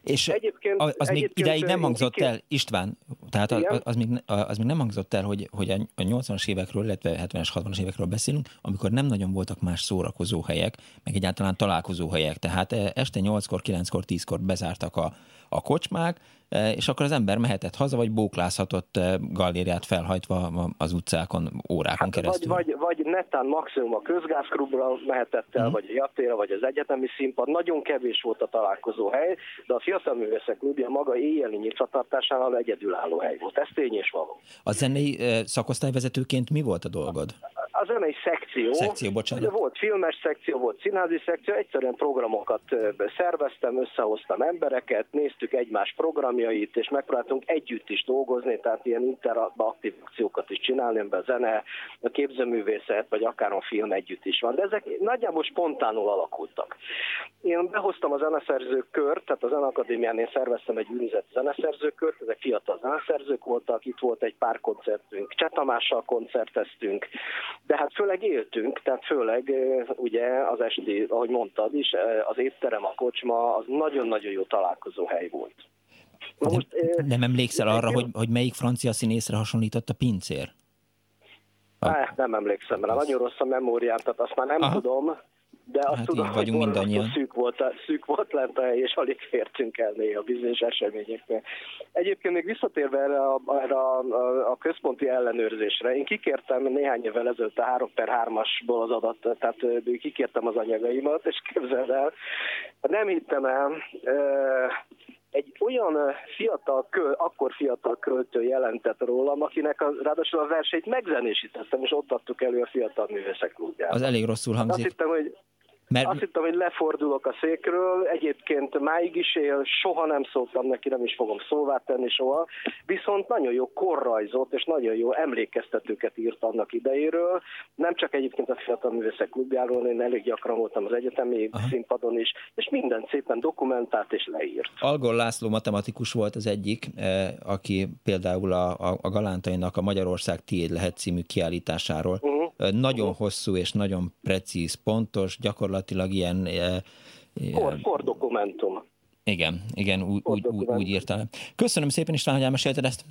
És egyébként, az, az még ideig nem hangzott el, István, tehát az, az, még, az még nem hangzott el, hogy, hogy a 80-as évekről, illetve 70-es, 60-as évekről beszélünk, amikor nem nagyon voltak más szórakozó helyek, meg egyáltalán találkozó helyek. Tehát eh, este 8-kor, 9-kor, 10-kor bezártak a, a kocsmák, e, és akkor az ember mehetett haza, vagy bóklázhatott e, galériát felhajtva az utcákon órákon hát keresztül. Vagy, vagy, vagy netán maximum a közgázklubra mehetett el, mm. vagy a japtéra, vagy az egyetemi színpad. Nagyon kevés volt a találkozó hely, de a Fiatal Művészek Klubja maga éjjeli nyitvatartásánál egyedülálló hely volt. Ez tény és való. A zenei e, szakosztályvezetőként mi volt a dolgod? A zenei szekció. Szekció, bocsánat. Volt filmes szekció, volt színházi szekció, egyszerűen programokat szerveztem, összehoztam embereket, néztük egymás programjait, és megpróbáltunk együtt is dolgozni, tehát ilyen interaktív akciókat is csinálni, amiben a zene, a képzőművészet, vagy akár a film együtt is van. De ezek nagyjából spontánul alakultak. Én behoztam a zeneszerzők kört, tehát a Zenakadémián én szerveztem egy úgynevezett zeneszerzőkört, ezek fiatal zeneszerzők voltak, itt volt egy pár koncertünk, Csetamással koncerteztünk, de hát főleg éltünk, tehát főleg ugye az esti, ahogy mondtad is, az étterem, a kocsma, az nagyon-nagyon jó találkozó hely volt. most, nem, nem emlékszel arra, hogy, hogy melyik francia színészre hasonlított a pincér? Ne, nem emlékszem rá, nagyon rossz a memóriám, tehát azt már nem Aha. tudom, de azt hát tudom, hogy mindannyian. Szűk volt, szűk volt lent a hely, és alig fértünk el néha bizonyos eseményeknél. Egyébként még visszatérve erre a, erre a, a, a központi ellenőrzésre, én kikértem néhány évvel ezelőtt a 3 per 3-asból az adat, tehát kikértem az anyagaimat, és képzeld el, nem hittem el, egy olyan fiatal, akkor fiatal költő jelentett rólam, akinek a, ráadásul a versét megzenésítettem, és ott adtuk elő a Fiatal Művészek Klubját. Az elég rosszul hangzik. Azt hittem, hogy mert... Azt hittem, hogy lefordulok a székről, egyébként máig is él, soha nem szóltam neki, nem is fogom szóvá tenni soha, viszont nagyon jó korrajzot és nagyon jó emlékeztetőket írt annak idejéről, nem csak egyébként a Fiatal Művészek Klubjáról, én elég gyakran voltam az egyetemi Aha. színpadon is, és minden szépen dokumentált és leírt. Algor László matematikus volt az egyik, eh, aki például a, a, a Galántainak a Magyarország Tiéd lehet című kiállításáról uh-huh nagyon hosszú és nagyon precíz, pontos, gyakorlatilag ilyen... Kor, kor dokumentum. Igen, igen, úgy, úgy, úgy írtam. Köszönöm szépen, István, hogy elmesélted ezt.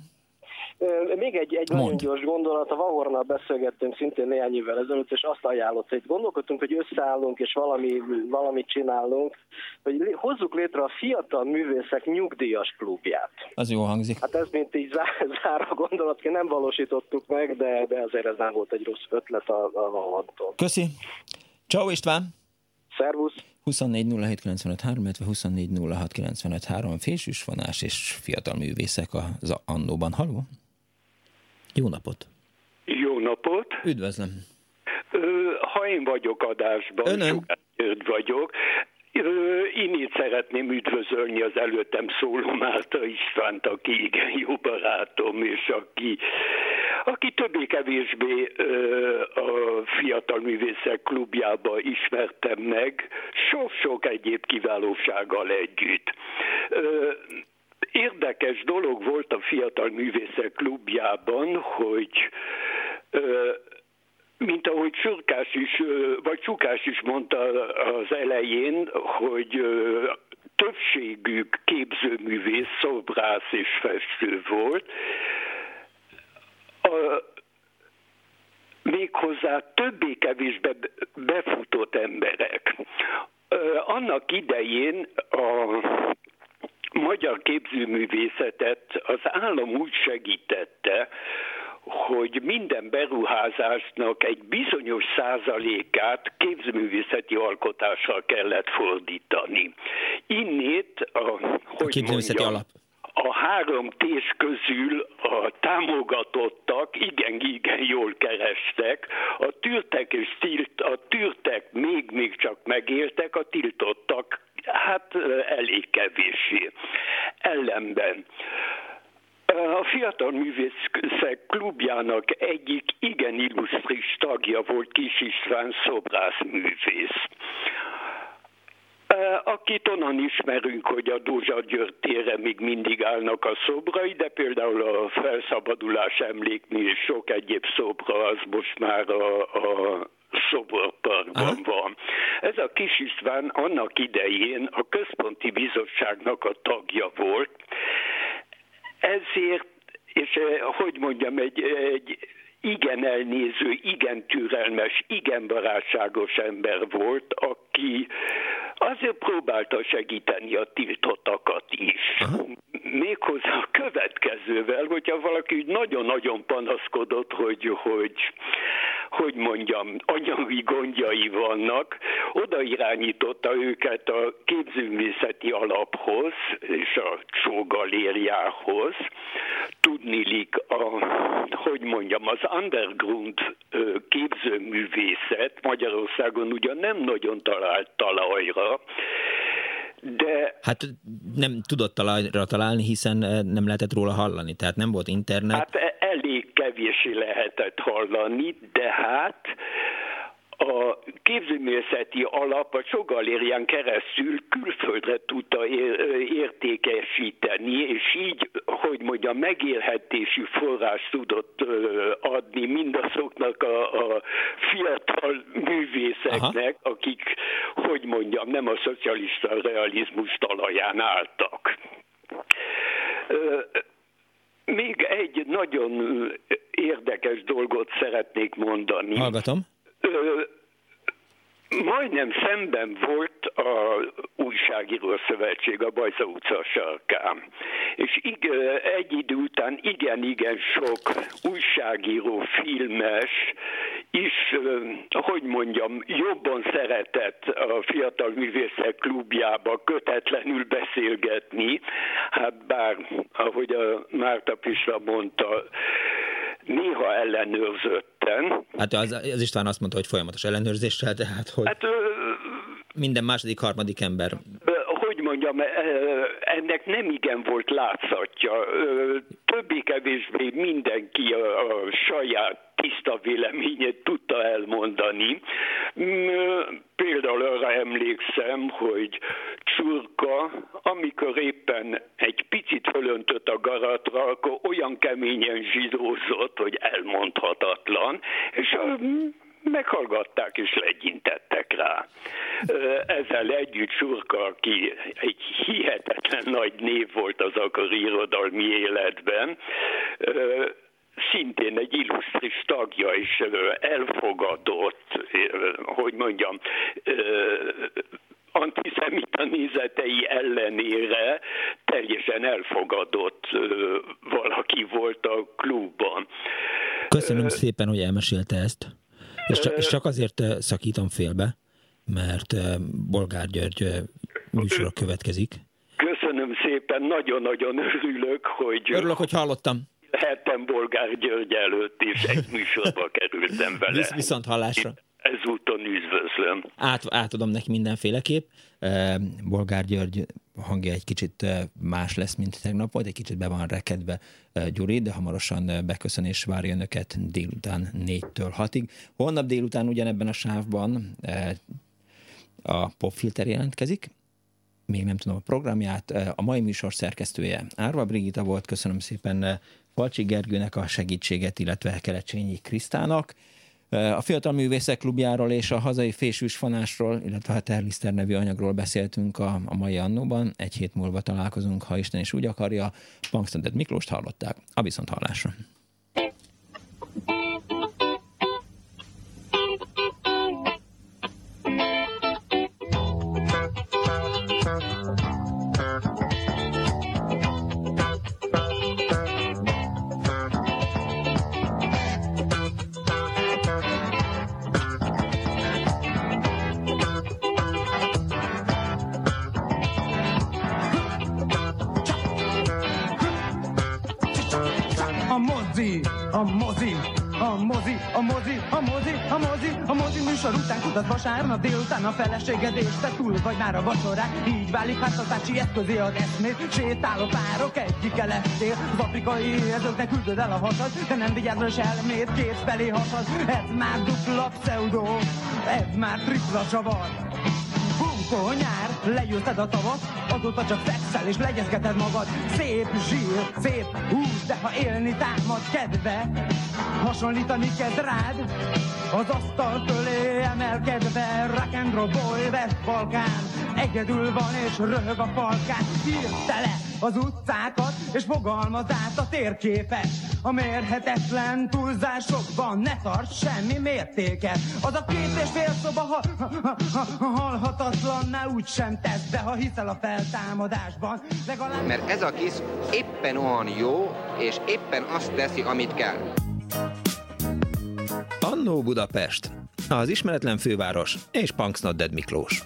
Még egy, egy nagyon gyors gondolat, a Vahornal beszélgettünk szintén néhány évvel ezelőtt, és azt ajánlott, hogy gondolkodtunk, hogy összeállunk és valami, valamit csinálunk, hogy hozzuk létre a fiatal művészek nyugdíjas klubját. Az jó hangzik. Hát ez mint így zár, (laughs) zár a gondolatként nem valósítottuk meg, de, de azért ez nem volt egy rossz ötlet a, a Vahortól. Köszi. Ciao István. Szervusz. 24 illetve 24 fésűs vonás és fiatal művészek az Annóban. Haló? Jó napot! Jó napot! Üdvözlöm! Ha én vagyok adásban, Önön? vagyok, én itt szeretném üdvözölni az előttem szóló Márta Istvánt, aki igen jó barátom, és aki, aki többé-kevésbé a Fiatal Művészek Klubjába ismertem meg, sok-sok egyéb kiválósággal együtt. Érdekes dolog volt a Fiatal Művészek Klubjában, hogy mint ahogy Surkás is, vagy Csukás is mondta az elején, hogy többségük képzőművész, szobrász és festő volt. A, méghozzá többé-kevésbé befutott emberek. Annak idején a magyar képzőművészetet az állam úgy segítette, hogy minden beruházásnak egy bizonyos százalékát képzőművészeti alkotással kellett fordítani. Innét a, hogy a képzőművészeti mondjam, alap a három tés közül a támogatottak igen, igen jól kerestek, a tűrtek és tilt, a tűrtek még-még csak megéltek, a tiltottak hát elég kevéssé. Ellenben a Fiatal Művészek Klubjának egyik igen illusztris tagja volt Kis István szobrászművész akit onnan ismerünk, hogy a Dózsa György tére még mindig állnak a szobrai, de például a felszabadulás emlékmű és sok egyéb szobra az most már a, a szoborparkban van. Ez a kis István annak idején a központi bizottságnak a tagja volt, ezért, és hogy mondjam, egy, egy igen elnéző, igen türelmes, igen barátságos ember volt, aki azért próbálta segíteni a tiltottakat is. Aha. Méghozzá a következővel, hogyha valaki nagyon-nagyon panaszkodott, hogy, hogy hogy mondjam, anyagi gondjai vannak, oda irányította őket a képzőművészeti alaphoz és a csógalériához. Tudnilik a, hogy mondjam, az underground képzőművészet Magyarországon ugyan nem nagyon talált talajra, de... Hát nem tudott talajra találni, hiszen nem lehetett róla hallani, tehát nem volt internet. Hát e- elég kevésé lehetett hallani, de hát a képzőművészeti alap a Csogalérián keresztül külföldre tudta értékesíteni, és így, hogy mondja, megélhetési forrás tudott adni mindazoknak a, a fiatal művészeknek, Aha. akik, hogy mondjam, nem a szocialista realizmus talaján álltak. Még egy nagyon érdekes dolgot szeretnék mondani. Hallgatom majdnem szemben volt a újságíró szövetség a Bajza utca sarkán. És ig, egy idő után igen-igen sok újságíró, filmes is, hogy mondjam, jobban szeretett a Fiatal Művészek Klubjába kötetlenül beszélgetni, hát bár, ahogy a Márta Pista mondta, néha ellenőrzötten. Hát az, az István azt mondta, hogy folyamatos ellenőrzéssel, tehát hogy hát, minden második, harmadik ember. Hogy mondjam, ennek nem igen volt látszatja. Többé-kevésbé mindenki a saját tiszta véleményét tudta elmondani. Mm, például arra emlékszem, hogy Csurka, amikor éppen egy picit fölöntött a garatra, akkor olyan keményen zsidózott, hogy elmondhatatlan, és meghallgatták és legyintettek rá. Ezzel együtt Surka, aki egy hihetetlen nagy név volt az akkori irodalmi életben, szintén egy illusztris tagja és elfogadott, hogy mondjam, antiszemita nézetei ellenére teljesen elfogadott valaki volt a klubban. Köszönöm szépen, hogy elmesélte ezt. És csak, és csak azért szakítom félbe, mert Bolgár György műsora következik. Köszönöm szépen, nagyon-nagyon örülök, hogy... Örülök, hogy hallottam lehettem Bolgár György előtt, és egy műsorba kerültem vele. Visz, viszont hallásra. Ezúton üdvözlöm. Át, átadom neki mindenféleképp. Bolgár György hangja egy kicsit más lesz, mint tegnap volt, egy kicsit be van rekedve Gyuri, de hamarosan beköszönés várja önöket délután 4-től 6-ig. Holnap délután ugyanebben a sávban a popfilter jelentkezik, még nem tudom a programját. A mai műsor szerkesztője Árva Brigita volt, köszönöm szépen Palcsi Gergőnek a segítséget, illetve Kelecsényi Krisztának. A Fiatal Művészek Klubjáról és a hazai fésűs fonásról, illetve a Terliszter nevű anyagról beszéltünk a, a mai annóban. Egy hét múlva találkozunk, ha Isten is úgy akarja. Punkstunted Miklóst hallották. A viszont hallásra. Délután a feleséged és te túl vagy már a vacsorák. Így válik háztartási eszközé az eszmét, sétáló párok egyike lettél. Az afrikai ezőknek küldöd el a hasad, de nem vigyázol és elmét két felé hasad. Ez már dupla pseudo, ez már tripla csavar. Bunkó nyár, legyőzted a tavat, azóta csak szexel és legyezgeted magad. Szép zsír, szép hús, de ha élni támad kedve, hasonlítani kezd rád. Az asztal fölé emelkedve, rock and roll boy, West Balkán. Egyedül van és röhög a falkán, írte az utcákat, és fogalmaz át a térképet. A mérhetetlen túlzásokban ne tart semmi mértéket. Az a két és fél szoba ha, ha, ha, ha, halhatatlanná úgy sem tesz be, ha hiszel a feltámadásban. Legalább... Mert ez a kis éppen olyan jó, és éppen azt teszi, amit kell. Annó Budapest, az ismeretlen főváros és Punksnodded Miklós.